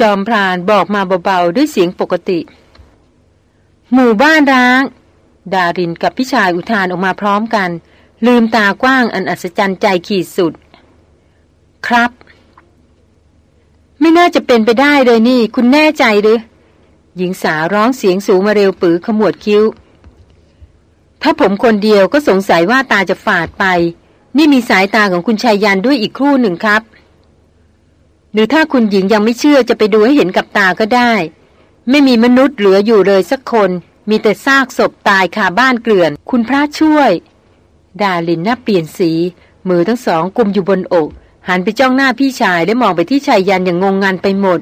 จอมพรานบอกมาเบาๆด้วยเสียงปกติ หมู่บ้านร้าง ดารินกับพี่ชายอุทานออกมาพร้อมกัน ลืมตากว้างอันอัศจรรย์ใจขีดสุด ครับ ไม่น่าจะเป็นไปได้เลยนี่ คุณแน่ใจหรือหญิงสาวร้องเสียงสูงมาเร็วปือขมวดคิ้ว ถ้าผมคนเดียวก็สงสัยว่าตาจะฝาดไป นี่มีสายตาของคุณชายยันด้วยอีกครู่หนึ่งครับ หรือถ้าคุณหญิงยังไม่เชื่อจะไปดูให้เห็นกับตาก็ได้ ไม่มีมนุษย์เหลืออยู่เลยสักคน มีแต่ซากศพตายคาบ้านเกลื่อน คุณพระช่วย ดาลินหน้าเปลี่ยนสี มือทั้งสองกุมอยู่บนอก หันไปจ้องหน้าพี่ชายและมองไปที่ชายยันอย่างงงงันไปหมด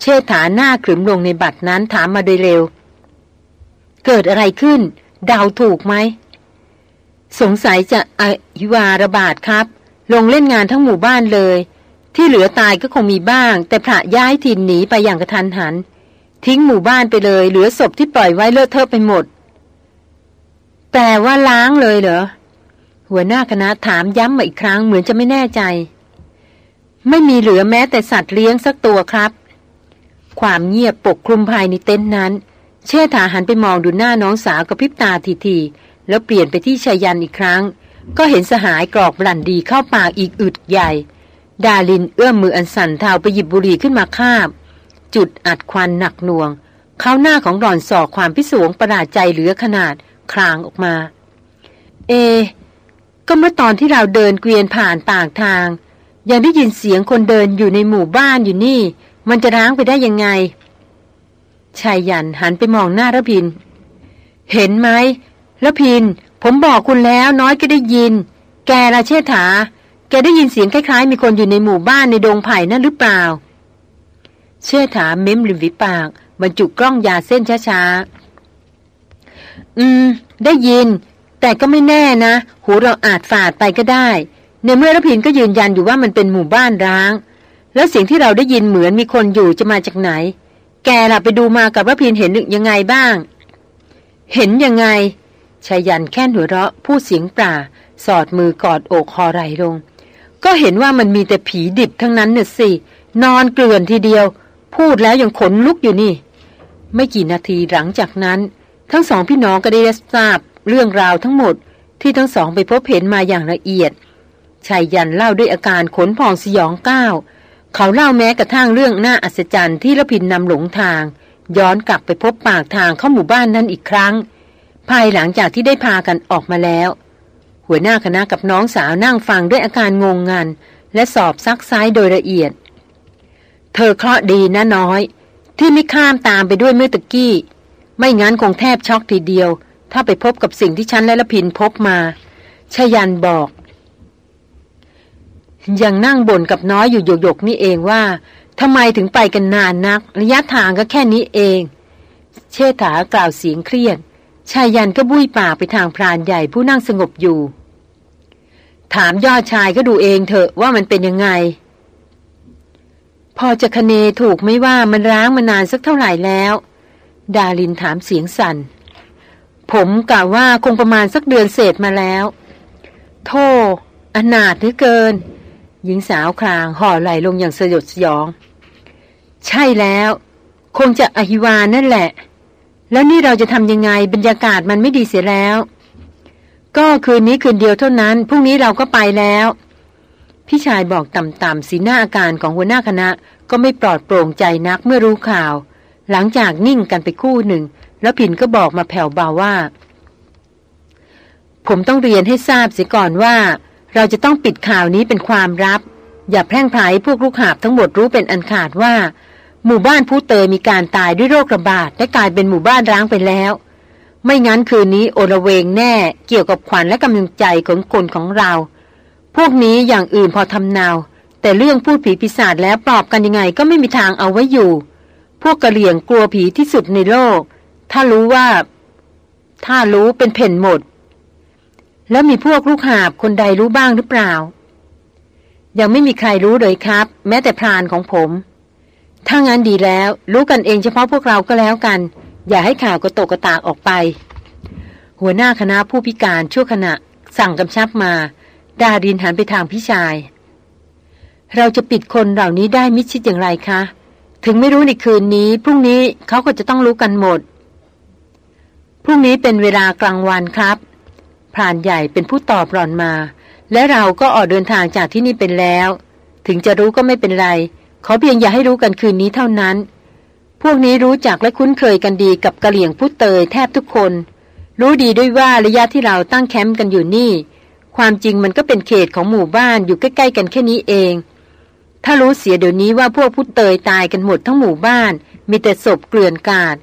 เชษฐาหน้าขรึมลงในบัตรนั้นถามมาโดยเร็ว เกิดอะไรขึ้นเดาถูกไหม สงสัยจะอหิวาระบาดครับ ลงเล่นงานทั้งหมู่บ้านเลย ที่เหลือตายก็คงมีบ้าง แต่พระย้ายถิ่นหนีไปอย่างกระทันหัน ทิ้งหมู่บ้านไปเลย เหลือศพที่ปล่อยไว้เลอะเทอะไปหมดแต่ว่าล้างเลยเหรอ หัวหน้าคณะถามย้ำมาอีกครั้งเหมือนจะไม่แน่ใจ ไม่มีเหลือแม้แต่สัตว์เลี้ยงสักตัวครับ ความเงียบปกคลุมภายในเต็นท์นั้น เชษฐาหันไปมองดูหน้าน้องสาวกับพิบตาทีๆแล้วเปลี่ยนไปที่ชายันอีกครั้ง ก็เห็นสหายกรอกบลันดีเข้าปากอีกอึดใหญ่ ดาลินเอื้อมมืออันสั่นเทาไปหยิบบุหรี่ขึ้นมาคาบ จุดอัดควันหนักหน่วง เข้าหน้าของหล่อนสอกความพิศวงประหลาดใจเหลือขนาดคลางออกมา เอ ก็เมื่อตอนที่เราเดินเกวียนผ่านปากทาง ยังได้ยินเสียงคนเดินอยู่ในหมู่บ้านอยู่นี่ มันจะร้างไปได้ยังไงชายยันหันไปมองหน้าระพิน เห็นไหมระพิน ผมบอกคุณแล้วน้อยก็ได้ยิน แกละเชษฐา กได้ยินเสียงคล้ายๆ มีคนอยู่ในหมู่บ้านในดงไผ่นั่นหรือเปล่า เชื่อถามเม้มริมฝีปาก บรรจุกล้องยาเส้นช้าๆ อืม ได้ยิน แต่ก็ไม่แน่นะ หูเราอาจฝาดไปก็ได้ ในเมื่อรพินก็ยืนยันอยู่ว่ามันเป็นหมู่บ้านร้าง แล้วเสียงที่เราได้ยินเหมือนมีคนอยู่จะมาจากไหน แกล่ะไปดูมากับรพินเห็นยังไงบ้าง เห็นยังไงชายันแค่นหัวเราะพูดเสียงป่าสอดมือกอดอกคอไหลลง ก็เห็นว่ามันมีแต่ผีดิบทั้งนั้นเนี่ยสิ นอนเกลื่อนทีเดียว พูดแล้วยังขนลุกอยู่นี่ ไม่กี่นาทีหลังจากนั้น ทั้งสองพี่น้องก็ได้ทราบเรื่องราวทั้งหมดที่ทั้งสองไปพบเห็นมาอย่างละเอียดชายยันเล่าด้วยอาการขนพองสยองก้าวเขาเล่าแม้กระทั่งเรื่องน่าอัศจรรย์ที่ละพินนำหลงทาง ย้อนกลับไปพบปากทางเข้าหมู่บ้านนั้นอีกครั้ง ภายหลังจากที่ได้พากันออกมาแล้ว หัวหน้าคณะกับน้องสาวนั่งฟังด้วยอาการงงงันและสอบซักซ้ายโดยละเอียด เธอเคราะดีนะน้อย ที่ไม่ข้ามตามไปด้วยเมื่อตะกี้ ไม่งั้นคงแทบช็อกทีเดียว ถ้าไปพบกับสิ่งที่ฉันและละพินพบมาชยันบอกยังนั่งบ่นกับน้อยอยู่หยกๆนี่เองว่าทำไมถึงไปกันนานนัก ระยะทางก็แค่นี้เอง เชษฐากล่าวเสียงเครียด ชายยันก็บุ้ยป่าไปทางพรานใหญ่ผู้นั่งสงบอยู่ ถามยอดชายก็ดูเองเถอะว่ามันเป็นยังไง พอจะคเนถูกไม่ว่ามันร้างมานานสักเท่าไหร่แล้ว ดาลินถามเสียงสัน่น ผมกะว่าคงประมาณสักเดือนเศษมาแล้วโธ่อนาถเหลือเกิน หญิงสาวคลางห่อไหลลงอย่างสยดสยอง ใช่แล้ว คงจะอหิวานนั่นแหละ แล้วนี่เราจะทำยังไงบรรยากาศมันไม่ดีเสียแล้ว ก็คืนนี้คืนเดียวเท่านั้นพรุ่งนี้เราก็ไปแล้ว พี่ชายบอกต่ำๆสีหน้าอาการของหัวหน้าคณะ ก็ไม่ปลอดโปร่งใจนักเมื่อรู้ข่าว หลังจากนิ่งกันไปคู่หนึ่ง แล้วผินก็บอกมาแผ่วเบาว่า ผมต้องเรียนให้ทราบเสียก่อนว่า เราจะต้องปิดข่าวนี้เป็นความลับ อย่าแพร่งพรายพวกลูกหาบทั้งหมดรู้เป็นอันขาดว่า หมู่บ้านผู้เตยมีการตายด้วยโรคระบาดและกลายเป็นหมู่บ้านร้างไปแล้ว ไม่งั้นคืนนี้โอระเวงแน่เกี่ยวกับขวัญและกำลังใจของคนของเรา พวกนี้อย่างอื่นพอทำนาว แต่เรื่องพูดผีปีศาจแล้วปลอบกันยังไงก็ไม่มีทางเอาไว้อยู่ พวกกระเหลี่ยงกลัวผีที่สุดในโลก ถ้ารู้ว่า ถ้ารู้เป็นเพ่นหมด แล้วมีพวกลูกหาบคนใดรู้บ้างหรือเปล่า ยังไม่มีใครรู้เลยครับ แม้แต่พรานของผม ถ้างั้นดีแล้ว รู้กันเองเฉพาะพวกเราก็แล้วกัน อย่าให้ข่าวกระตกกระตากออกไป หัวหน้าคณะผู้พิการชั่วขณะ สั่งกำชับมา ดาดินหันไปทางพี่ชาย เราจะปิดคนเหล่านี้ได้มิชิดอย่างไรคะ ถึงไม่รู้ในคืนนี้ พรุ่งนี้เขาก็จะต้องรู้กันหมด พรุ่งนี้เป็นเวลากลางวันครับพรานใหญ่เป็นผู้ตอบหล่อนมา และเราก็ออกเดินทางจากที่นี่เป็นแล้ว ถึงจะรู้ก็ไม่เป็นไร ขอเพียงอย่าให้รู้กันคืนนี้เท่านั้น พวกนี้รู้จักและคุ้นเคยกันดีกับกะเหลี่ยงผู้เตยแทบทุกคน รู้ดีด้วยว่าระยะที่เราตั้งแคมป์กันอยู่นี่ ความจริงมันก็เป็นเขตของหมู่บ้านอยู่ใกล้ๆกันแค่นี้เอง ถ้ารู้เสียเดี๋ยวนี้ว่าพวกผู้เตยตายกันหมดทั้งหมู่บ้าน มีแต่ศพเกลื่อนกาด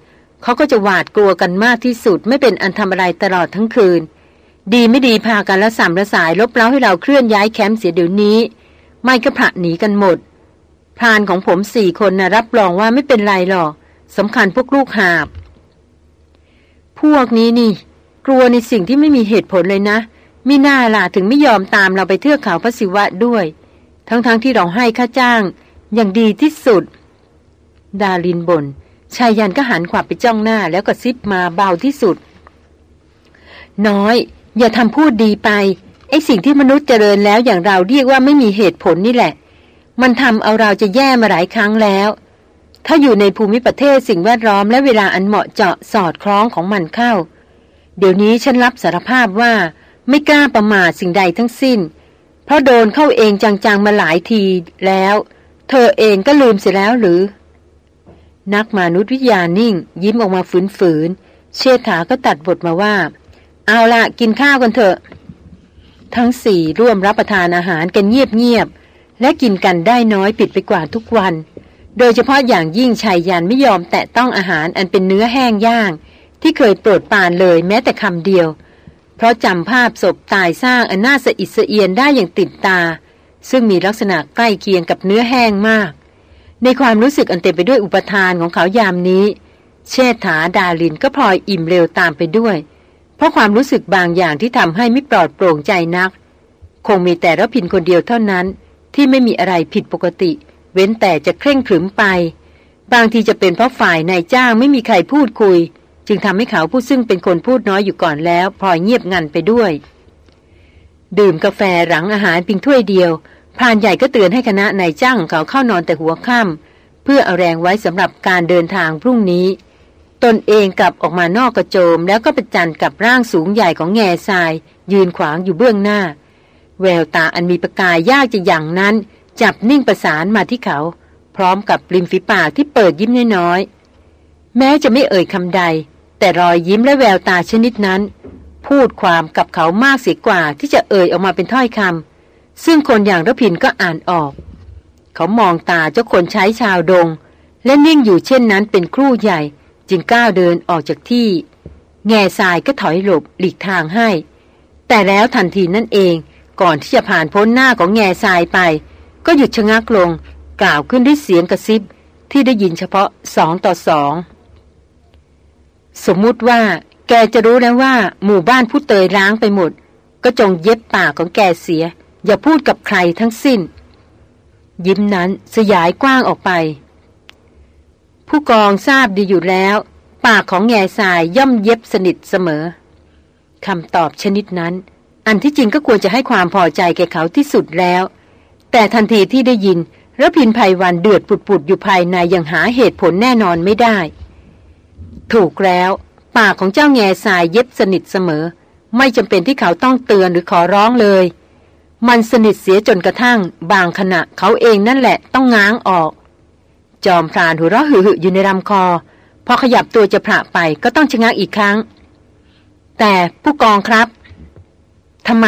เขาก็จะหวาดกลัวกันมากที่สุดไม่เป็นอันทำอะไรตลอดทั้งคืน ดีไม่ดีพากันละสามละสายลบเล้าให้เราเคลื่อนย้ายแคมป์เสียเดี๋ยวนี้ ไม่ก็ผละหนีกันหมด พรานของผมสี่คนนะรับรองว่าไม่เป็นไรหรอกสำคัญพวกลูกหาบ พวกนี้นี่ กลัวในสิ่งที่ไม่มีเหตุผลเลยนะมิน่าล่ะถึงไม่ยอมตามเราไปเทือกเขาพระศิวะด้วย ทั้งๆทที่เราให้ค่าจ้าง อย่างดีที่สุด ดาลินบนชายยันก็หันขวับไปจ้องหน้าแล้วก็ซิบมาเบาที่สุด น้อย อย่าทำพูดดีไปไอ้สิ่งที่มนุษย์เจริญแล้วอย่างเราเรียกว่าไม่มีเหตุผลนี่แหละ มันทำเอาเราจะแย่มาหลายครั้งแล้ว ถ้าอยู่ในภูมิประเทศสิ่งแวดล้อมและเวลาอันเหมาะเจาะสอดคล้องของมันเข้า เดี๋ยวนี้ฉันรับสารภาพว่าไม่กล้าประมาทสิ่งใดทั้งสิ้น เพราะโดนเข้าเองจังๆมาหลายทีแล้ว เธอเองก็ลืมเสียแล้วหรือ นักมนุษยวิทยานิ่ง ยิ้มออกมาฝืนๆเชษฐาก็ตัดบทมาว่า เอาละกินข้าวกันเถอะ ทั้งสี่ร่วมรับประทานอาหารกันเงียบๆ และกินกันได้น้อยผิดไปกว่าทุกวัน โดยเฉพาะอย่างยิ่งชายยันไม่ยอมแตะต้องอาหารอันเป็นเนื้อแห้งย่าง ที่เคยโปรดปานเลยแม้แต่คำเดียว เพราะจำภาพศพตายสร้างอันน่าสะอิดสะเอียนได้อย่างติดตา ซึ่งมีลักษณะใกล้เคียงกับเนื้อแห้งมาก ในความรู้สึกอันเต็มไปด้วยอุปทานของเขายามนี้ เชษฐาดาลินก็พลอยอิ่มเร็วตามไปด้วย เพราะความรู้สึกบางอย่างที่ทำให้ไม่ปลอดโปร่งใจนัก คงมีแต่ระพินคนเดียวเท่านั้น ที่ไม่มีอะไรผิดปกติ เว้นแต่จะเคร่งขรึมไป บางทีจะเป็นเพราะฝ่ายนายจ้างไม่มีใครพูดคุย จึงทำให้เขาผู้ซึ่งเป็นคนพูดน้อยอยู่ก่อนแล้วพลอยเงียบงันไปด้วย ดื่มกาแฟหลังอาหารเพียงถ้วยเดียวพรานใหญ่ก็เตือนให้คณะนายจ้างของเขาเข้านอนแต่หัวค่ำเพื่อเอาแรงไว้สำหรับการเดินทางพรุ่งนี้ ตนเองกลับออกมานอกกระโจม แล้วก็ประจันกับร่างสูงใหญ่ของแง่ทราย ยืนขวางอยู่เบื้องหน้า แววตาอันมีประกายยากจะอย่างนั้น จับนิ่งประสานมาที่เขา พร้อมกับริมฝีปากที่เปิดยิ้มน้อยๆแม้จะไม่เอ่ยคำใด แต่รอยยิ้มและแววตาชนิดนั้น พูดความกับเขามากเสียกว่าที่จะเอ่ยออกมาเป็นถ้อยคำซึ่งคนอย่างระพินก็อ่านออก เขามองตาเจ้าคนใช้ชาวดง และนิ่งอยู่เช่นนั้นเป็นครู่ใหญ่ จึงก้าวเดินออกจากที่ แง่ทรายก็ถอยหลบหลีกทางให้ แต่แล้วทันทีนั่นเอง ก่อนที่จะผ่านพ้นหน้าของแง่ทรายไป ก็หยุดชะงักลง กล่าวขึ้นด้วยเสียงกระซิบ ที่ได้ยินเฉพาะสองต่อสอง สมมุติว่า แกจะรู้แล้วว่า หมู่บ้านผู้เตยร้างไปหมด ก็จงเย็บปากของแกเสีย อย่าพูดกับใครทั้งสิ้น ยิ้มนั้นสยายกว้างออกไป ผู้กองทราบดีอยู่แล้ว ปากของแง่ทรายย่อมเย็บสนิทเสมอคำตอบชนิดนั้น อันที่จริงก็ควรจะให้ความพอใจแก่เขาที่สุดแล้ว แต่ทันทีที่ได้ยินรพินภัยวันเดือดปุดๆอยู่ภายในยังหาเหตุผลแน่นอนไม่ได้ ถูกแล้ว ปากของเจ้าแง่สายเย็บสนิทเสมอ ไม่จำเป็นที่เขาต้องเตือนหรือขอร้องเลย มันสนิทเสียจนกระทั่ง บางขณะเขาเองนั่นแหละต้องง้างออก จอมพรานหัวเราะหึ่อยู่ในลำคอ พอขยับตัวจะพระไปก็ต้องชะงักอีกครั้ง แต่ผู้กองครับ ทำไม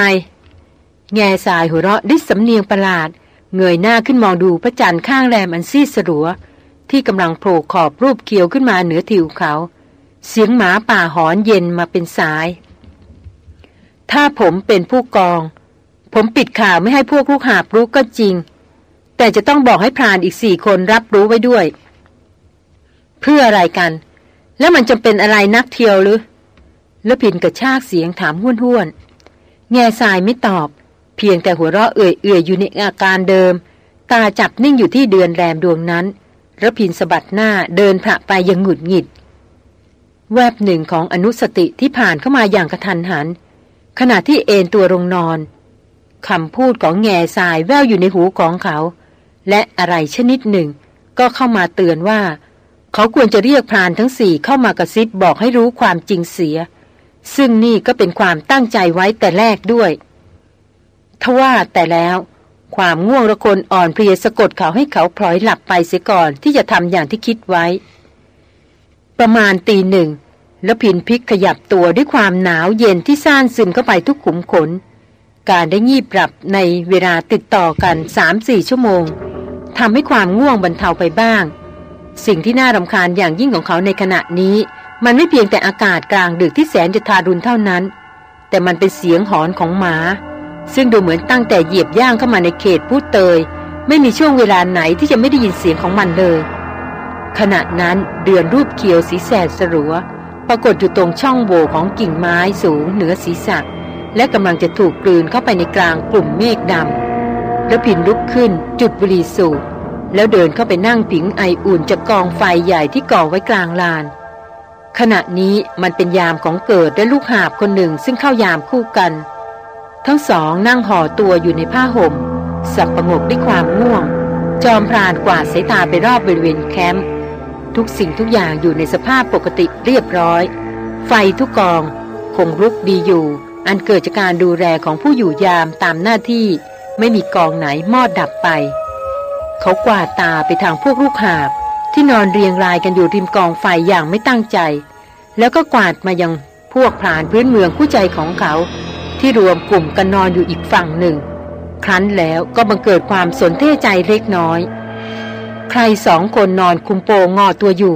แง่สายหัวเราะด้สำเนียงประหลาด เงยหน้าขึ้นมองดูพระจันทร์ข้างแรมอันซีดสลัว ที่กำลังโผล่ขอบรูปเขียวขึ้นมาเหนือทิวเขา เสียงหมาป่าหอนเย็นมาเป็นสาย ถ้าผมเป็นผู้กอง ผมปิดข่าวไม่ให้พวกลูกหาบรู้ก็จริง แต่จะต้องบอกให้พรานอีกสี่คนรับรู้ไว้ด้วย เพื่ออะไรกัน แล้วมันจะเป็นอะไรนักเที่ยวหรือแล้วพินกระชากเสียงถามห้วนห้วน แง่ทรายไม่ตอบ เพียงแต่หัวเราะเอื่อยเอื่อยอยู่ในอาการเดิม ตาจับนิ่งอยู่ที่เดือนแรมดวงนั้นระพินสะบัดหน้าเดินผ่าไปยังหงุดหงิด แวบหนึ่งของอนุสติที่ผ่านเข้ามาอย่างกระทันหัน ขณะที่เอนตัวลงนอนคำพูดของแง่ทรายแววอยู่ในหูของเขา และอะไรชนิดหนึ่ง ก็เข้ามาเตือนว่า เขาควรจะเรียกพรานทั้งสี่เข้ามากระซิบบอกให้รู้ความจริงเสีย ซึ่งนี่ก็เป็นความตั้งใจไว้แต่แรกด้วยทว่าแต่แล้ว ความง่วงระคนอ่อนเพลียสะกดเขาให้เขาพลอยหลับไปเสียก่อนที่จะทำอย่างที่คิดไว้ ประมาณตีหนึ่งแล้วพินพิกขยับตัวด้วยความหนาวเย็นที่ซ่านซึมเข้าไปทุกขุมขน การได้งีบหลับในเวลาติดต่อกันสามสี่ชั่วโมงทำให้ความง่วงบรรเทาไปบ้าง สิ่งที่น่ารำคาญอย่างยิ่งของเขาในขณะนี้ มันไม่เพียงแต่อากาศกลางดึกที่แสนจะทารุณเท่านั้น แต่มันเป็นเสียงหอนของหมา ซึ่งดูเหมือนตั้งแต่เหยียบย่างเข้ามาในเขตพูดเตย ไม่มีช่วงเวลาไหนที่จะไม่ได้ยินเสียงของมันเลย ขณะนั้นเดือนรูปเขียวสีแสดสรัว ปรากฏอยู่ตรงช่องโหว่ของกิ่งไม้สูงเหนือศีรษะ และกำลังจะถูกกลืนเข้าไปในกลางกลุ่มเมฆดำแล้วผินลุกขึ้น จุดบุหรี่สูบแล้วเดินเข้าไปนั่งผิงไออุ่นจากกองไฟใหญ่ที่ก่อไว้กลางลาน ขณะนี้มันเป็นยามของเกิดและลูกหาบคนหนึ่งซึ่งเข้ายามคู่กัน ทั้งสองนั่งห่อตัวอยู่ในผ้าห่ม สับประงกด้วยความง่วง จอมพรานกวาดสายตาไปรอบบริเวณแคมป์ทุกสิ่งทุกอย่างอยู่ในสภาพปกติเรียบร้อย ไฟทุกกอง คงรุกดีอยู่ อันเกิดจากการดูแลของผู้อยู่ยามตามหน้าที่ ไม่มีกองไหนมอดดับไป เขากวาดตาไปทางพวกลูกหาบ ที่นอนเรียงรายกันอยู่ริมกองไฟอย่างไม่ตั้งใจ แล้วก็กวาดมายังพวกพรานพื้นเมืองผู้ใจของเขา ที่รวมกลุ่มกันนอนอยู่อีกฝั่งหนึ่ง ครั้นแล้วก็บังเกิดความสนเทใจเล็กน้อย ใครสองคนนอนคุมโปงอตัวอยู่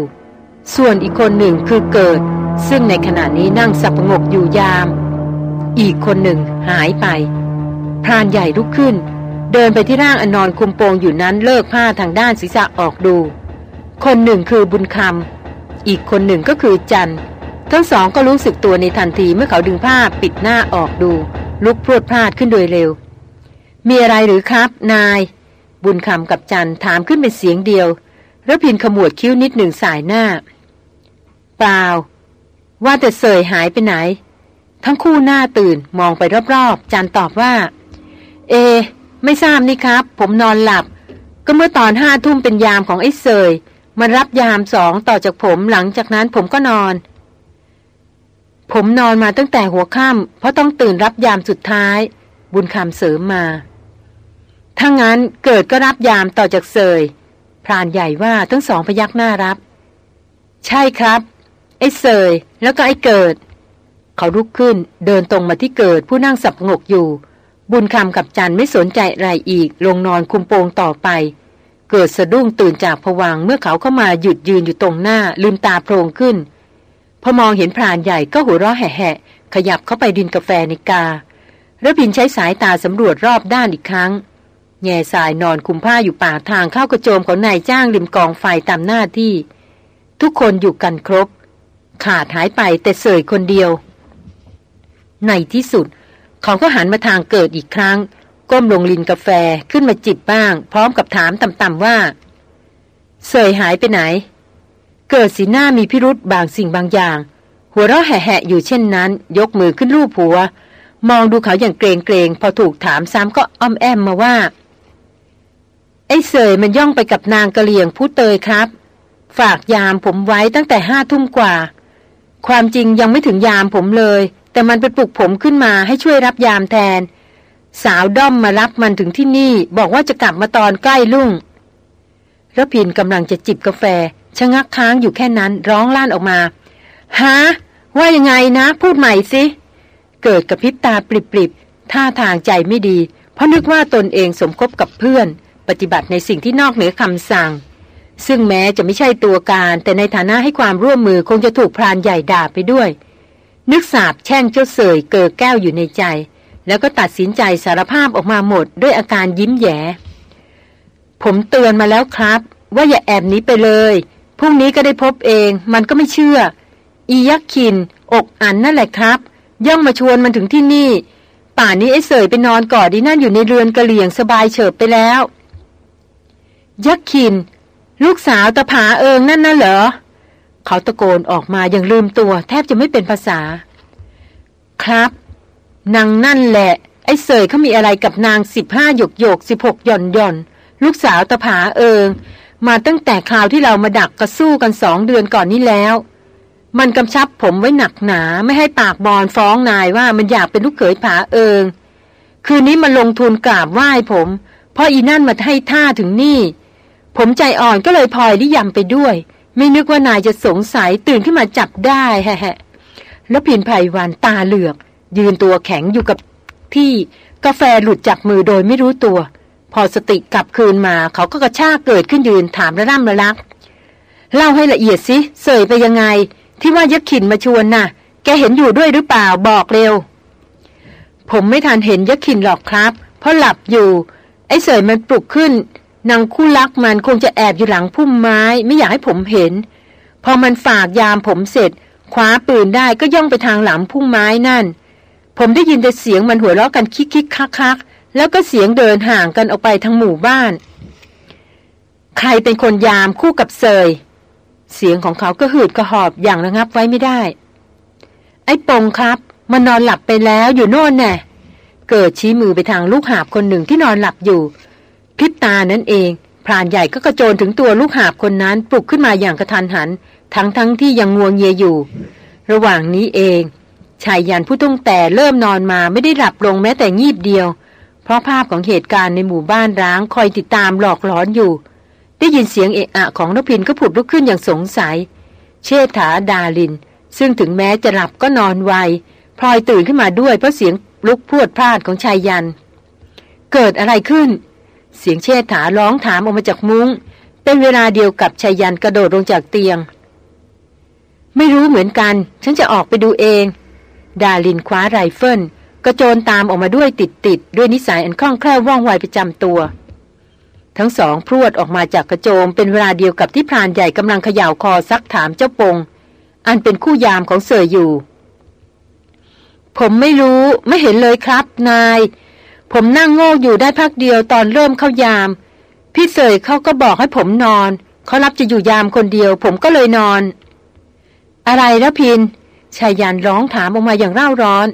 ส่วนอีกคนหนึ่งคือเกิด ซึ่งในขณะนี้นั่งสับงกอยู่ยาม อีกคนหนึ่งหายไป พรานใหญ่ลุกขึ้น เดินไปที่ร่างอนอนคุมโปงอยู่นั้นเลิกผ้าทางด้านศีรษะออกดู คนหนึ่งคือบุญคำอีกคนหนึ่งก็คือจันทั้งสองก็รู้สึกตัวในทันทีเมื่อเขาดึงผ้าปิดหน้าออกดู ลุกพรวดพลาดขึ้นโดยเร็ว มีอะไรหรือครับ นาย บุญคำกับจันถามขึ้นเป็นเสียงเดียวแล้วพินขมวดคิ้วนิดหนึ่งสายหน้า เปล่า ว่าแต่เสยหายไปไหน ทั้งคู่หน้าตื่นมองไปรอบๆ จันตอบว่า เอ ไม่ทราบนี่ครับ ผมนอนหลับ ก็เมื่อตอนห้าทุ่มเป็นยามของไอ้เซย มารับยามสองต่อจากผมหลังจากนั้นผมก็นอน ผมนอนมาตั้งแต่หัวค่ำเพราะต้องตื่นรับยามสุดท้าย บุญคำเสริมมา ถ้างั้นเกิดก็รับยามต่อจากเซยพรานใหญ่ว่าทั้งสองพยักหน้ารับ ใช่ครับ ไอ้เซยแล้วก็ไอ้เกิด เขาลุกขึ้นเดินตรงมาที่เกิดผู้นั่งสับงกอยู่ บุญคำกับจันไม่สนใจอะไรอีก ลงนอนคุมโปงต่อไป เกิดสะดุ้งตื่นจากผวังเมื่อเขาเข้ามาหยุดยืนอยู่ตรงหน้าลืมตาโพลงขึ้น พอมองเห็นพรานใหญ่ก็หัวเราะแหะขยับเข้าไปดินกาแฟในการะพินใช้สายตาสำรวจรอบด้านอีกครั้ง แง่สายนอนคุมผ้าอยู่ป่าทางเข้ากระโจมของนายจ้างริมกองไฟตามหน้าที่ ทุกคนอยู่กันครบ ขาดหายไปแต่เสยคนเดียว ในที่สุด เขาก็หันมาทางเกิดอีกครั้ง ก้มลงลินกาแฟขึ้นมาจิบบ้าง พร้อมกับถามต่ำๆว่าเสยหายไปไหน เกิดสีหน้ามีพิรุษบางสิ่งบางอย่าง หัวเราะแหะๆอยู่เช่นนั้น ยกมือขึ้นรูปหัว มองดูเขาอย่างเกรงเกรงพอถูกถามซ้ำก็อ้อมแอมมาว่า ไอ้เสยมันย่องไปกับนางกะเหลี่ยงผู้เตยครับ ฝากยามผมไว้ตั้งแต่ห้าทุ่มกว่า ความจริงยังไม่ถึงยามผมเลย แต่มันไปปลุกผมขึ้นมาให้ช่วยรับยามแทน สาวด้อมมารับมันถึงที่นี่ บอกว่าจะกลับมาตอนใกล้ลุ่งระพินกำลังจะจิบกาแฟ ชะงักค้างอยู่แค่นั้นร้องลั่นออกมาฮะว่ายังไงนะ พูดใหม่สิเกิดกับพิบตาปริบๆท่าทางใจไม่ดี เพราะนึกว่าตนเองสมคบกับเพื่อน ปฏิบัติในสิ่งที่นอกเหนือคำสั่ง ซึ่งแม้จะไม่ใช่ตัวการ แต่ในฐานะให้ความร่วมมือคงจะถูกพรานใหญ่ด่าไปด้วย นึกสาบแช่งเจ้าเสยเกิดแก้วอยู่ในใจ แล้วก็ตัดสินใจสารภาพออกมาหมดด้วยอาการยิ้มแย่ผมเตือนมาแล้วครับ ว่าอย่าแอบหนีไปเลยพรุ่งนี้ก็ได้พบเอง มันก็ไม่เชื่อ อียักษ์คิน อกอันนั่นแหละครับ ย่องมาชวนมันถึงที่นี่ ป่านนี้ไอ้เสยไปนอนกอดดีนั่นอยู่ในเรือนกระเหลี่ยงสบายเฉิบไปแล้ว ยักษ์คิน ลูกสาวตะผาเอิงนั่นน่ะเหรอ เขาตะโกนออกมาอย่างลืมตัว แทบจะไม่เป็นภาษา ครับ นางนั่นแหละ ไอ้เสยเขามีอะไรกับนางสิบห้าหยกหยกสิบหกหย่อนหย่อนลูกสาวตะผาเอิง มาตั้งแต่คราวที่เรามาดักกระสู้กันสองเดือนก่อนนี้แล้ว มันกำชับผมไว้หนักหนาไม่ให้ปากบอลฟ้องนายว่ามันอยากเป็นลูกเขยผาเอิง คืนนี้มาลงทุนกราบไหว้ผม เพราะอีนั่นมาให้ท่าถึงนี่ ผมใจอ่อนก็เลยพลอยนิยำไปด้วย ไม่นึกว่านายจะสงสัยตื่นขึ้นมาจับได้แฮะแล้วพินไพรวันตาเหลือก ยืนตัวแข็งอยู่กับที่กาแฟหลุดจากมือโดยไม่รู้ตัว พอสติกลับคืนมาเขาก็กระชากเกิดขึ้นยืนถามระร่ำระลัก เล่าให้ละเอียดสิเสยไปยังไง ที่ว่ายักขินมาชวนนะ่ะ แกเห็นอยู่ด้วยหรือเปล่าบอกเร็ว ผมไม่ทันเห็นยักขินหรอกครับ เพราะหลับอยู่ ไอ้เสยมันปลุกขึ้นนางคู่รักมันคงจะแอบอยู่หลังพุ่มไม้ไม่อยากให้ผมเห็น พอมันฝากยามผมเสร็จคว้าปืนได้ก็ย่องไปทางหลังพุ่มไม้นั่น ผมได้ยินแต่เสียงมันหัวเราะกันคิกคิกคักคักแล้วก็เสียงเดินห่างกันออกไปทางหมู่บ้าน ใครเป็นคนยามคู่กับเซย เสียงของเขาก็หืดกระหอบอย่างระงับไว้ไม่ได้ ไอ้ปงครับ มันนอนหลับไปแล้วอยู่โน่นแน่เกิดชี้มือไปทางลูกหาบคนหนึ่งที่นอนหลับอยู่พริบตานั่นเองพรานใหญ่ก็กระโจนถึงตัวลูกหาบคนนั้นปลุกขึ้นมาอย่างกระทันหัน ทั้งทั้งที่ยังงวงเยอยู่ ระหว่างนี้เอง ชายยันผู้ต้องแต่เริ่มนอนมาไม่ได้หลับลงแม้แต่งีบเดียว เพราะภาพของเหตุการณ์ในหมู่บ้านร้างคอยติดตามหลอกหลอนอยู่ ได้ยินเสียงเอะอะของนพินก็ผุดลุกขึ้นอย่างสงสัย เชษฐาดาลิน ซึ่งถึงแม้จะหลับก็นอนไวพลอยตื่นขึ้นมาด้วยเพราะเสียงลุกพวดพลาดของชายยัน เกิดอะไรขึ้น เสียงเชษฐาร้องถามออกมาจากมุง้ง เป็นเวลาเดียวกับชายยันกระโดดลงจากเตียง ไม่รู้เหมือนกัน ฉันจะออกไปดูเอง ดาลินคว้าไรเฟิลกระโจนตามออกมาด้วยติดติดด้วยนิสัยอันคล่องแคล่วว่องไวประจำตัว ทั้งสองพรวดออกมาจากกระโจมเป็นเวลาเดียวกับที่พรานใหญ่กำลังเขย่าคอซักถามเจ้าปง อันเป็นคู่ยามของเสยอยู่ ผมไม่รู้ไม่เห็นเลยครับนาย ผมนั่งโง่อยู่ได้พักเดียวตอนเริ่มเข้ายาม พี่เสยเขาก็บอกให้ผมนอนเขารับจะอยู่ยามคนเดียว ผมก็เลยนอน อะไรแล้วพิน ชายยันร้องถามออกมาอย่างเร่าร้อน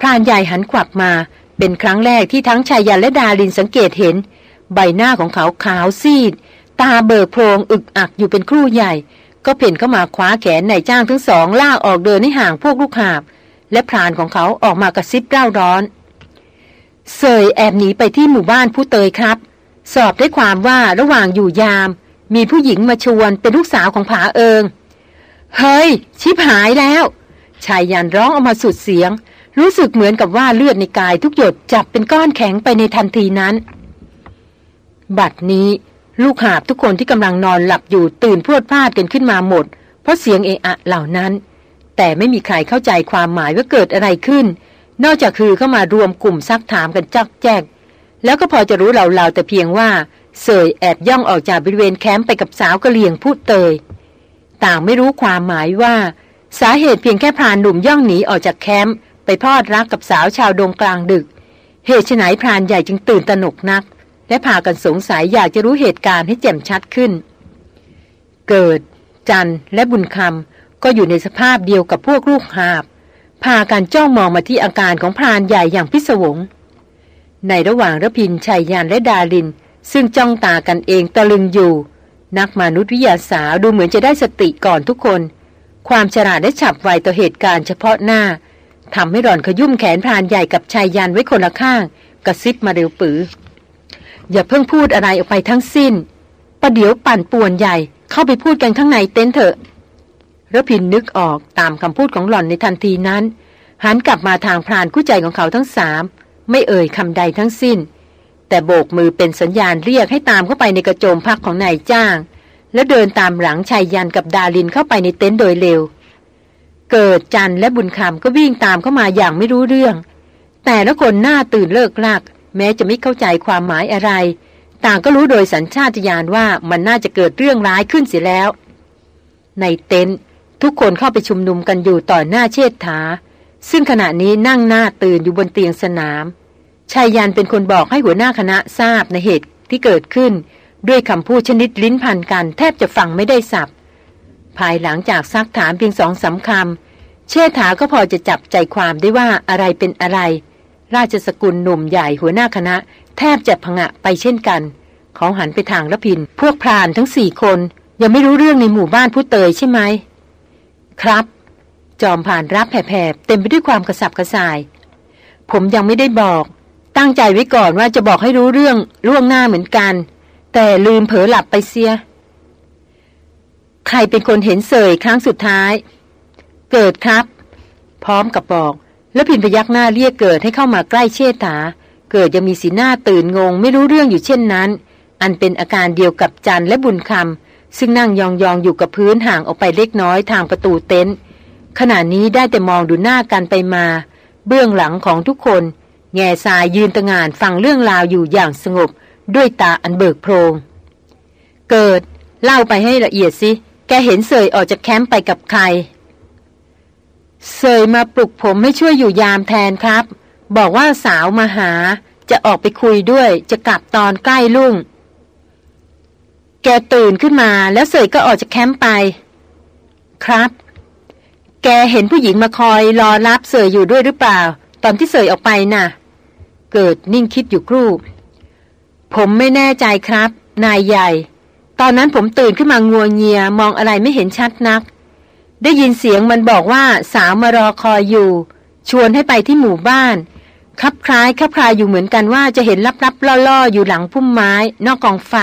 พรานใหญ่หันขวับมา เป็นครั้งแรกที่ทั้งชายยันและดาลินสังเกตเห็น ใบหน้าของเขาขาวซีด ตาเบิกโพรงอึกอักอยู่เป็นครู่ใหญ่ ก็เพ่นเข้ามาคว้าแขนนายจ้างทั้งสองล่าออกเดินให้ห่างพวกลูกหาบ และพรานของเขาออกมากระซิบเร่าร้อนเสยแอบหนีไปที่หมู่บ้านผู้เตยครับ สอบได้ความว่าระหว่างอยู่ยาม มีผู้หญิงมาชวนเป็นลูกสาวของผาเอิง เฮ้ย ชิบหายแล้ว ชายยันร้องออกมาสุดเสียง รู้สึกเหมือนกับว่าเลือดในกายทุกหยดจับเป็นก้อนแข็งไปในทันทีนั้น บัดนี้ลูกหาบทุกคนที่กำลังนอนหลับอยู่ตื่นพรวดพลาดกันขึ้นมาหมด เพราะเสียงเอะอะเหล่านั้น แต่ไม่มีใครเข้าใจความหมายว่าเกิดอะไรขึ้น นอกจากคือเข้ามารวมกลุ่มซักถามกันจักแจก แล้วก็พอจะรู้เราๆแต่เพียงว่าเสยแอบย่องออกจากบริเวณแคมป์ไปกับสาวกะเหลี่ยงพูดเตย ต่างไม่รู้ความหมายว่า สาเหตุเพียงแค่พรานหนุ่มย่องหนีออกจากแคมป์ไปพอดรักกับสาวชาวดงกลางดึก เหตุไฉนพรานใหญ่จึงตื่นตระหนกนัก และพากันสงสัยอยากจะรู้เหตุการณ์ให้แจ่มชัดขึ้น เกิด จันและบุญคำก็อยู่ในสภาพเดียวกับพวกลูกหาบ พากันจ้องมองมาที่อาการของพรานใหญ่อย่างพิศวง ในระหว่างระพินชัยยานและดาลิน ซึ่งจ้องตากันเองตะลึงอยู่ นักมนุษยวิทยาสาวดูเหมือนจะได้สติก่อนทุกคน ความฉลาดและฉับไวต่อเหตุการณ์เฉพาะหน้าทำให้หล่อนขยุ่มแขนพรานใหญ่กับชายยันไว้คนละข้าง กระซิบมาเร็วปือ อย่าเพิ่งพูดอะไรออกไปทั้งสิ้นประเดี๋ยวปั่นป่วนใหญ่เข้าไปพูดกันข้างในเต็นท์เถอะระพินนึกออกตามคำพูดของหล่อนในทันทีนั้น หันกลับมาทางพรานคู่ใจของเขาทั้งสามไม่เอ่ยคำใดทั้งสิ้น แต่โบกมือเป็นสัญญาณเรียกให้ตามเข้าไปในกระโจมพักของนายจ้าง แล้วเดินตามหลังชายยันกับดาลินเข้าไปในเต็นท์โดยเร็ว เกิดจันและบุญคำก็วิ่งตามเข้ามาอย่างไม่รู้เรื่อง แต่ละคนหน้าตื่นเลิกลาก แม้จะไม่เข้าใจความหมายอะไร ต่างก็รู้โดยสัญชาตญาณว่ามันน่าจะเกิดเรื่องร้ายขึ้นเสียแล้ว ในเต็นท์ทุกคนเข้าไปชุมนุมกันอยู่ต่อหน้าเชิดถาซึ่งขณะนี้นั่งหน้าตื่นอยู่บนเตียงสนามชายยันเป็นคนบอกให้หัวหน้าคณะทราบในเหตุที่เกิดขึ้น ด้วยคำพูดชนิดลิ้นพันกันแทบจะฟังไม่ได้สับ ภายหลังจากซักถามเพียงสองสาคำเชษฐาก็พอจะจับใจความได้ว่าอะไรเป็นอะไร ราชสกุลหนุ่มใหญ่หัวหน้าคณะ แทบจะพงะไปเช่นกัน เขาหันไปทางละพิน พวกพรานทั้งสี่คน ยังไม่รู้เรื่องในหมู่บ้านผู้เตยใช่ไหม ครับ จอมผ่านรับแผลบๆเต็มไปด้วยความกระสับกระส่าย ผมยังไม่ได้บอก ตั้งใจไว้ก่อนว่าจะบอกให้รู้เรื่องล่วงหน้าเหมือนกัน แต่ลืมเผลอหลับไปเสีย ใครเป็นคนเห็นเสยครั้งสุดท้าย เกิดครับ พร้อมกับบอก แล้วพินพยักหน้าเรียกเกิดให้เข้ามาใกล้เชษฐา เกิดยังมีสีหน้าตื่นงง ไม่รู้เรื่องอยู่เช่นนั้น อันเป็นอาการเดียวกับจันและบุญคำซึ่งนั่งยองๆอยู่กับพื้นห่างออกไปเล็กน้อยทางประตูเต็นท์ขณะนี้ได้แต่มองดูหน้ากันไปมา เบื้องหลังของทุกคน แง่ทายยืนตะงานฟังเรื่องราวอยู่อย่างสงบ ด้วยตาอันเบิกโพรง เกิด เล่าไปให้ละเอียดสิ แกเห็นเสยออกจากแคมป์ไปกับใคร เสยมาปลุกผมให้ช่วยอยู่ยามแทนครับ บอกว่าสาวมาหา จะออกไปคุยด้วย จะกลับตอนใกล้ลุ่ง แกตื่นขึ้นมาแล้วเสยก็ออกจากแคมป์ไป ครับ แกเห็นผู้หญิงมาคอยรอรับเสยอยู่ด้วยหรือเปล่า ตอนที่เสยออกไปน่ะ เกิดนิ่งคิดอยู่ครู่ ผมไม่แน่ใจครับ นายใหญ่ ตอนนั้นผมตื่นขึ้นมางัวเงียมองอะไรไม่เห็นชัดนัก ได้ยินเสียงมันบอกว่าสาวมารอคอยอยู่ ชวนให้ไปที่หมู่บ้านคับคล้ายคับคลายอยู่เหมือนกันว่าจะเห็นลับๆล่อๆ อยู่หลังพุ่มไม้ นอกกองไฟ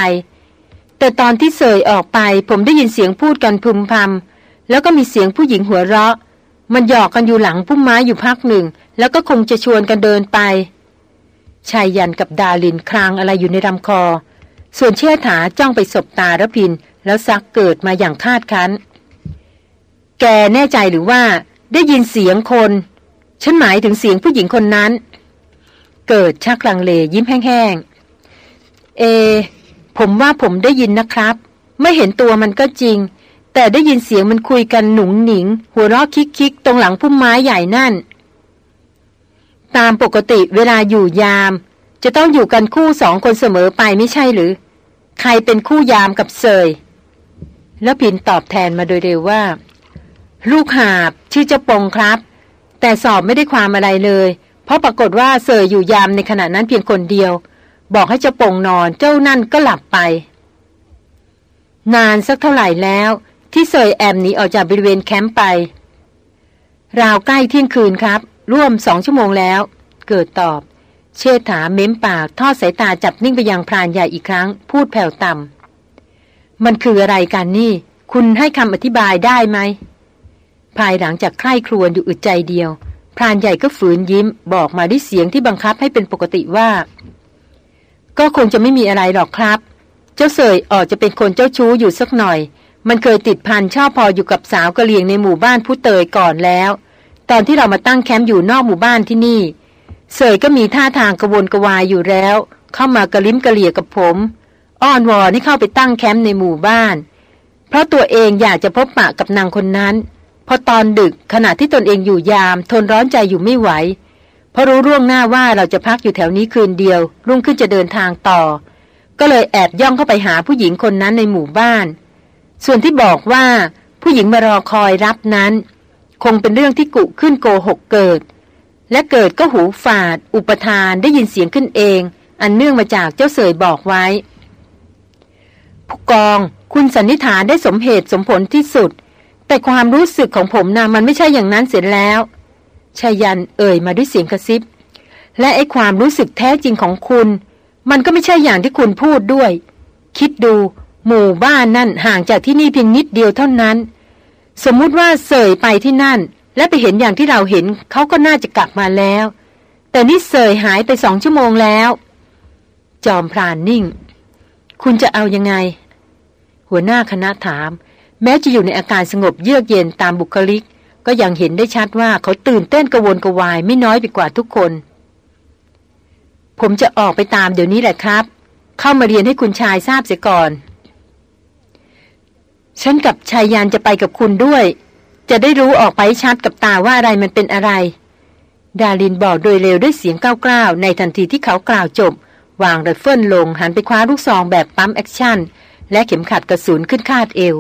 แต่ตอนที่เสยออกไป ผมได้ยินเสียงพูดกันพึมพำแล้วก็มีเสียงผู้หญิงหัวเราะ มันหยอกกันอยู่หลังพุ่มไม้อยู่พักหนึ่ง แล้วก็คงจะชวนกันเดินไป ชายยันกับดาลินคลางอะไรอยู่ในลำคอ ส่วนเชี่ยถาจ้องไปสบตาระพิน แล้วซักเกิดมาอย่างคาดคั้น แกแน่ใจหรือว่าได้ยินเสียงคน ฉันหมายถึงเสียงผู้หญิงคนนั้น เกิดชักลังเลยิ้มแห้งๆ เอ ผมว่าผมได้ยินนะครับ ไม่เห็นตัวมันก็จริง แต่ได้ยินเสียงมันคุยกันหนุงหนิง หัวเราะคิกๆ ตรงหลังพุ่มไม้ใหญ่นั่น ตามปกติเวลาอยู่ยาม จะต้องอยู่กันคู่สองคนเสมอไปไม่ใช่หรือ ใครเป็นคู่ยามกับเซย แล้วพินตอบแทนมาโดยเร็วว่า ลูกหาบชื่อเจ้าปงครับ แต่สอบไม่ได้ความอะไรเลย เพราะปรากฏว่าเสยอยู่ยามในขณะนั้นเพียงคนเดียว บอกให้เจ้าปงนอนเจ้านั่นก็หลับไป นานสักเท่าไหร่แล้ว ที่เสยแอมหนีออกจากบริเวณแคมป์ไป ราวใกล้เที่ยงคืนครับ ร่วมสองชั่วโมงแล้ว เกิดตอบ เชษฐาเม้มปากทอดสายตาจับนิ่งไปยังพรานใหญ่อีกครั้ง พูดแผ่วต่ำมันคืออะไรกันนี่ คุณให้คำอธิบายได้ไหม ภายหลังจากใคร่ครวญอยู่อึดใจเดียวพรานใหญ่ก็ฝืนยิ้มบอกมาด้วยเสียงที่บังคับให้เป็นปกติว่า ก็คงจะไม่มีอะไรหรอกครับ เจ้าเสยออกจะเป็นคนเจ้าชู้อยู่สักหน่อย มันเคยติดพันชอบพออยู่กับสาวกะเหลี่ยงในหมู่บ้านผู้เตยก่อนแล้ว ตอนที่เรามาตั้งแคมป์อยู่นอกหมู่บ้านที่นี่ เสยก็มีท่าทางกระวนกระวายอยู่แล้ว เข้ามากระลิ้มกระเหลี่ยกับผม อ้อนวอนให้เข้าไปตั้งแคมป์ในหมู่บ้าน เพราะตัวเองอยากจะพบปะกับนางคนนั้น พอตอนดึกขณะที่ตนเองอยู่ยาม ทนร้อนใจอยู่ไม่ไหว เพราะรู้ร่วงหน้าว่าเราจะพักอยู่แถวนี้คืนเดียว รุ่งขึ้นจะเดินทางต่อ ก็เลยแอบย่องเข้าไปหาผู้หญิงคนนั้นในหมู่บ้าน ส่วนที่บอกว่าผู้หญิงมารอคอยรับนั้น คงเป็นเรื่องที่กุขึ้นโกหกเกิด และเกิดก็หูฝาด อุปทานได้ยินเสียงขึ้นเอง อันเนื่องมาจากเจ้าเสยบอกไว้ ผู้กองคุณสันนิษฐานได้สมเหตุสมผลที่สุด แต่ความรู้สึกของผมนะมันไม่ใช่อย่างนั้นเสร็จแล้วชายันเอ่ยมาด้วยเสียงกระซิบ และไอ้ความรู้สึกแท้จริงของคุณ มันก็ไม่ใช่อย่างที่คุณพูดด้วย คิดดู หมู่บ้านนั่นห่างจากที่นี่เพียงนิดเดียวเท่านั้น สมมุติว่าเสยไปที่นั่น และไปเห็นอย่างที่เราเห็นเขาก็น่าจะกลับมาแล้ว แต่นี่เสยหายไปสองชั่วโมงแล้ว จอมพรานนิ่ง คุณจะเอายังไง หัวหน้าคณะถาม แม้จะอยู่ในอาการสงบเยือกเย็นตามบุคลิก ก็ยังเห็นได้ชัดว่าเขาตื่นเต้นกระวนกระวายไม่น้อยไปกว่าทุกคน ผมจะออกไปตามเดี๋ยวนี้แหละครับ เข้ามาเรียนให้คุณชายทราบเสียก่อน ฉันกับไชยยันต์จะไปกับคุณด้วย จะได้รู้ออกไปชัดกับตาว่าอะไรมันเป็นอะไร ดารินบอกโดยเร็วด้วยเสียงกร้าวๆในทันทีที่เขากล่าวจบ วางไรเฟิลลงหันไปคว้าลูกซองแบบ pump action และเข็มขัดกระสุนขึ้นคาดเอว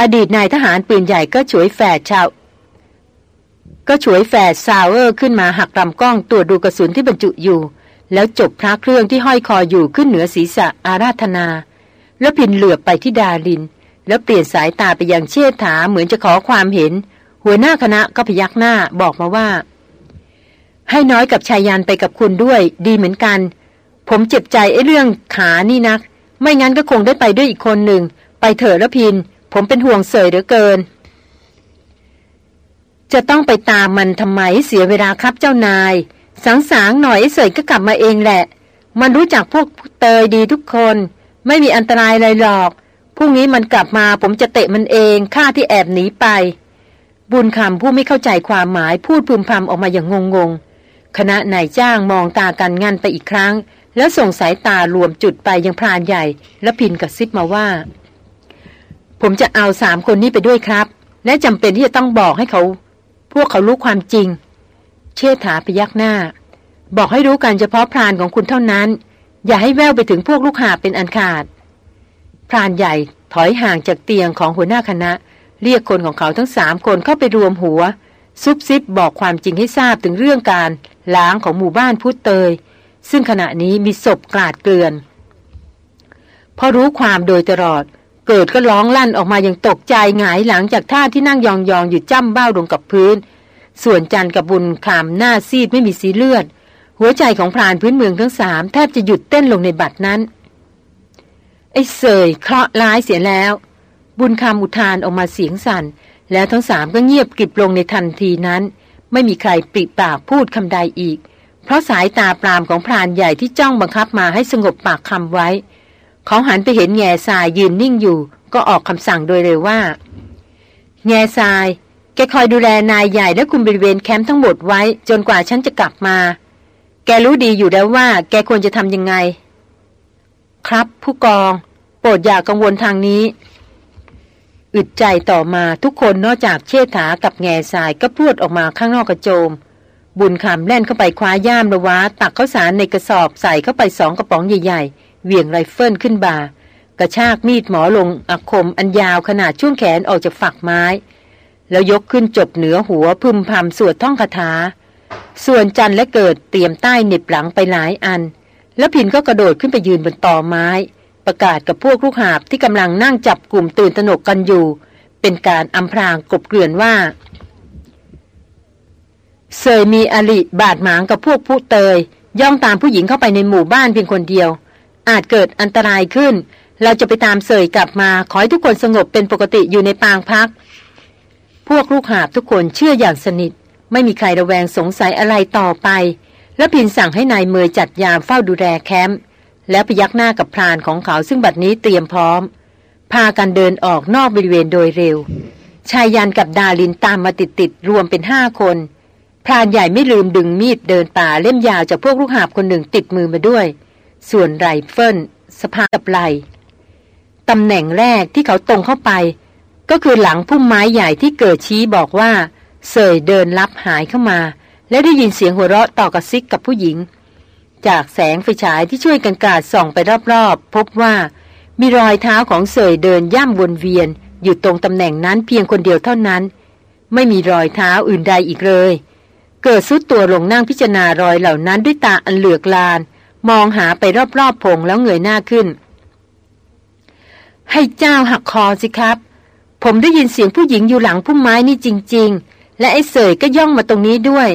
อดีตนายทหารปืนใหญ่ก็ฉวยแฝดชาว ก็ฉวยแฝดซาวเออร์ขึ้นมาหักลำกล้องตรวจดูกระสุนที่บรรจุอยู่ แล้วจบพระเครื่องที่ห้อยคออยู่ขึ้นเหนือศีรษะอาราธนา แล้วพินเหลือบไปที่ดาลิน แล้วเปลี่ยนสายตาไปยังเชษฐาเหมือนจะขอความเห็น หัวหน้าคณะก็พยักหน้าบอกมาว่า ให้น้อยกับชายยันไปกับคุณด้วย ดีเหมือนกัน ผมเจ็บใจไอ้เรื่องขานี่นัก ไม่งั้นก็คงได้ไปด้วยอีกคนหนึ่ง ไปเถอะแล้วพิน ผมเป็นห่วงเสยเหลือเกิน จะต้องไปตามมันทำไมเสียเวลาครับเจ้านาย สังสางหน่อยเสยก็กลับมาเองแหละ มันรู้จักพวกเตยดีทุกคน ไม่มีอันตรายอะไรหรอก พรุ่งนี้มันกลับมาผมจะเตะมันเองข้าที่แอบหนีไป บุญคำผู้ไม่เข้าใจความหมายพูดพึมพำออกมาอย่างงงๆ คณะนายจ้างมองตากันงันไปอีกครั้ง แล้วส่งสายตารวมจุดไปยังพรานใหญ่ และพินกับซิบมาว่า ผมจะเอาสามคนนี้ไปด้วยครับ และจำเป็นที่จะต้องบอกให้เขา พวกเขารู้ความจริง เชษฐาพยักหน้า บอกให้รู้กันเฉพาะพรานของคุณเท่านั้น อย่าให้แววไปถึงพวกลูกหาเป็นอันขาด พรานใหญ่ถอยห่างจากเตียงของหัวหน้าคณะ เรียกคนของเขาทั้งสามคนเข้าไปรวมหัว ซุบซิบบอกความจริงให้ทราบถึงเรื่องการล้างของหมู่บ้านพุทเตย ซึ่งขณะนี้มีศพกลาดเกลื่อน พอรู้ความโดยตลอด เกิดก็ร้องลั่นออกมาอย่างตกใจหงายหลังจากท่าที่นั่งยองๆอยู่จ้ำเบ้าลงกับพื้น ส่วนจันกับบุญคามหน้าซีดไม่มีสีเลือด หัวใจของพรานพื้นเมืองทั้งสามแทบจะหยุดเต้นลงในบัดนั้น ไอ้เสยเคราะห์ร้ายเสียแล้ว บุญคำอุทานออกมาเสียงสัน่น แล้วทั้งสามก็เงียบกริบลงในทันทีนั้น ไม่มีใครปริปากพูดคำใดอีก เพราะสายตาปรามของพรานใหญ่ที่จ้องบังคับมาให้สงบปากคำไว้ เขาหันไปเห็นแง่ทรายยืนนิ่งอยู่ ก็ออกคำสั่งโดยเร็วว่า แง่ทรายแกคอยดูแลนายใหญ่และคุมบริเวณแคมป์ทั้งหมดไว้ จนกว่าฉันจะกลับมา แกรู้ดีอยู่แล้วว่า แกควรจะทำยังไง ครับ ผู้กอง โปรดอย่ากกังวลทางนี้ อึดใจต่อมาทุกคนนอกจากเชษฐากับแง่สายก็พูดออกมาข้างนอกกระโจม บุญคำแล่นเข้าไปคว้าย่ามระวะตักข้าวสารในกระสอบใส่เข้าไปสองกระป๋องใหญ่ๆเหวี่ยงไรเฟิลขึ้นบ่ากระชากมีดหมอลงอักคมอันยาวขนาดช่วงแขนออกจากฝักไม้ แล้วยกขึ้นจบเหนือหัวพึมพำสวดท่องคาถา ส่วนจันและเกิดเตรียมใต้เน็บหลังไปหลายอัน แล้วพินก็กระโดดขึ้นไปยืนบนตอไม้ ประกาศกับพวกลูกหาบที่กำลังนั่งจับกลุ่มตื่นตนกกันอยู่ เป็นการอำพรางกบเกลื่อนว่าเสยมีอลิบาดหมางกับพวกผู้เตย ย่องตามผู้หญิงเข้าไปในหมู่บ้านเพียงคนเดียว อาจเกิดอันตรายขึ้น เราจะไปตามเสยกลับมา ขอให้ทุกคนสงบเป็นปกติอยู่ในปางพัก พวกลูกหาบทุกคนเชื่ออย่างสนิท ไม่มีใครระแวงสงสัยอะไรต่อไป รพินทร์สั่งให้นายเมยจัดยามเฝ้าดูแลแคมป์แล้วพยักหน้ากับพรานของเขาซึ่งบัดนี้เตรียมพร้อม พากันเดินออกนอกบริเวณโดยเร็ว ไชยยันต์กับดารินตามมาติดๆรวมเป็นห้าคน พรานใหญ่ไม่ลืมดึงมีดเดินป่าเล่มยาวจากพวกลูกหาบคนหนึ่งติดมือมาด้วย ส่วนไรเฟิลสะพายกับไหล่ตำแหน่งแรกที่เขาตรงเข้าไป ก็คือหลังพุ่มไม้ใหญ่ที่เกิดชี้บอกว่าเสยเดินลับหายเข้ามา และได้ยินเสียงหัวเราะต่อกระซิกกับผู้หญิง จากแสงไฟฉายที่ช่วยกันกาดส่องไปรอบๆ พบว่ามีรอยเท้าของเสยเดินย่ำวนเวียน อยู่ตรงตำแหน่งนั้นเพียงคนเดียวเท่านั้น ไม่มีรอยเท้าอื่นใดอีกเลย เกิดซุดตัวลงนั่งพิจารณารอยเหล่านั้นด้วยตาอันเหลือกลาน มองหาไปรอบๆพงแล้วเงยหน้าขึ้น ให้เจ้าหักคอสิครับ ผมได้ยินเสียงผู้หญิงอยู่หลังพุ่มไม้นี่จริง ๆ และไอ้เสยก็ย่องมาตรงนี้ด้วย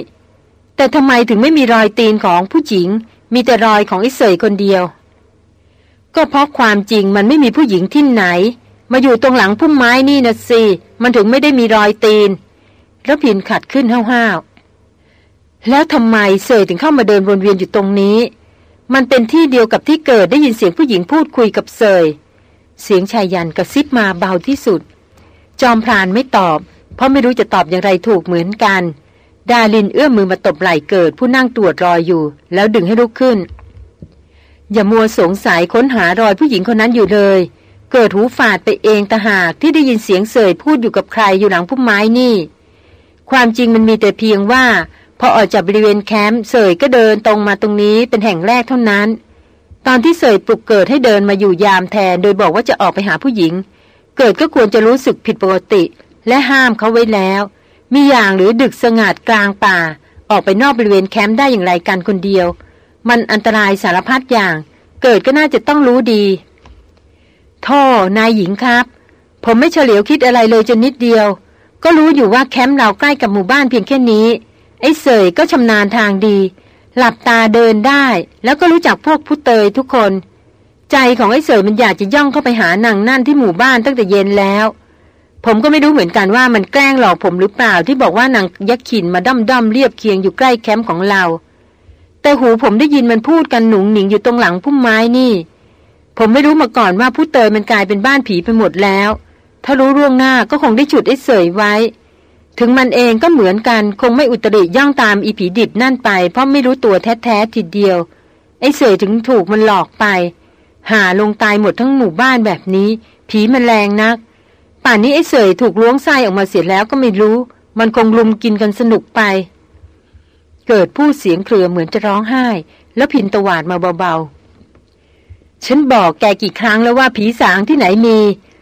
แต่ทำไมถึงไม่มีรอยตีนของผู้หญิง มีแต่รอยของไอ้เสยคนเดียว ก็เพราะความจริงมันไม่มีผู้หญิงที่ไหน มาอยู่ตรงหลังพุ่มไม้นี่นะสิมันถึงไม่ได้มีรอยตีนแล้วพินขัดขึ้นห้าวๆแล้วทำไมเสยถึงเข้ามาเดินวนเวียนอยู่ตรงนี้ มันเป็นที่เดียวกับที่เกิดได้ยินเสียงผู้หญิงพูดคุยกับเสยเสียงชายยันกระซิบมาเบาที่สุด จอมพรานไม่ตอบ เพราะไม่รู้จะตอบอย่างไรถูกเหมือนกัน ดาลินเอื้อมมือมาตบไหล่เกิดผู้นั่งตรวจรอยอยู่ แล้วดึงให้ลุกขึ้น อย่ามัวสงสัยค้นหารอยผู้หญิงคนนั้นอยู่เลย เกิดหูฝาดไปเองตาหากที่ได้ยินเสียงเสยพูดอยู่กับใครอยู่หลังพุ่มไม้นี่ ความจริงมันมีแต่เพียงว่า พอออกจากบริเวณแคมป์เสยก็เดินตรงมาตรงนี้เป็นแห่งแรกเท่านั้น ตอนที่เสยปลุกเกิดให้เดินมาอยู่ยามแทน โดยบอกว่าจะออกไปหาผู้หญิง เกิดก็ควรจะรู้สึกผิดปกติ และห้ามเขาไว้แล้ว มีอย่างหรือดึกสงัดกลางป่า ออกไปนอกบริเวณแคมป์ได้อย่างไรกันคนเดียว มันอันตรายสารพัดอย่าง เกิดก็น่าจะต้องรู้ดีท่อนายหญิงครับ ผมไม่เฉลียวคิดอะไรเลยจนนิดเดียว ก็รู้อยู่ว่าแคมป์เราใกล้กับหมู่บ้านเพียงแค่นี้ ไอ้เสยก็ชำนาญทางดี หลับตาเดินได้ แล้วก็รู้จักพวกผู้เตยทุกคน ใจของไอ้เสยมันอยากจะย่องเข้าไปหานางนั่นที่หมู่บ้านตั้งแต่เย็นแล้ว ผมก็ไม่รู้เหมือนกันว่ามันแกล้งหลอกผมหรือเปล่าที่บอกว่านางยักษ์ขินมาด้อมด้อมเรียบเคียงอยู่ใกล้แคมป์ของเรา แต่หูผมได้ยินมันพูดกันหนุงหนิงอยู่ตรงหลังพุ่มไม้นี่ ผมไม่รู้มาก่อนว่าผู้เตยมันกลายเป็นบ้านผีไปหมดแล้ว ถ้ารู้ร่วงหน้าก็คงได้ฉุดไอ้เสยไว้ ถึงมันเองก็เหมือนกันคงไม่อุตริย่องตามอีผีดิบนั่นไป เพราะไม่รู้ตัวแท้ๆทีเดียว ไอ้เสยถึงถูกมันหลอกไป หาลงตายหมดทั้งหมู่บ้านแบบนี้ ผีมันแรงนัก ป่านนี้ไอ้เสยถูกล้วงไส้ออกมาเสียแล้วก็ไม่รู้ มันคงลุมกินกันสนุกไป เกิดผู้เสียงเครือเหมือนจะร้องไห้ แล้วพินตวาดมาเบาๆ ฉันบอกแกกี่ครั้งแล้วว่าผีสางที่ไหนมี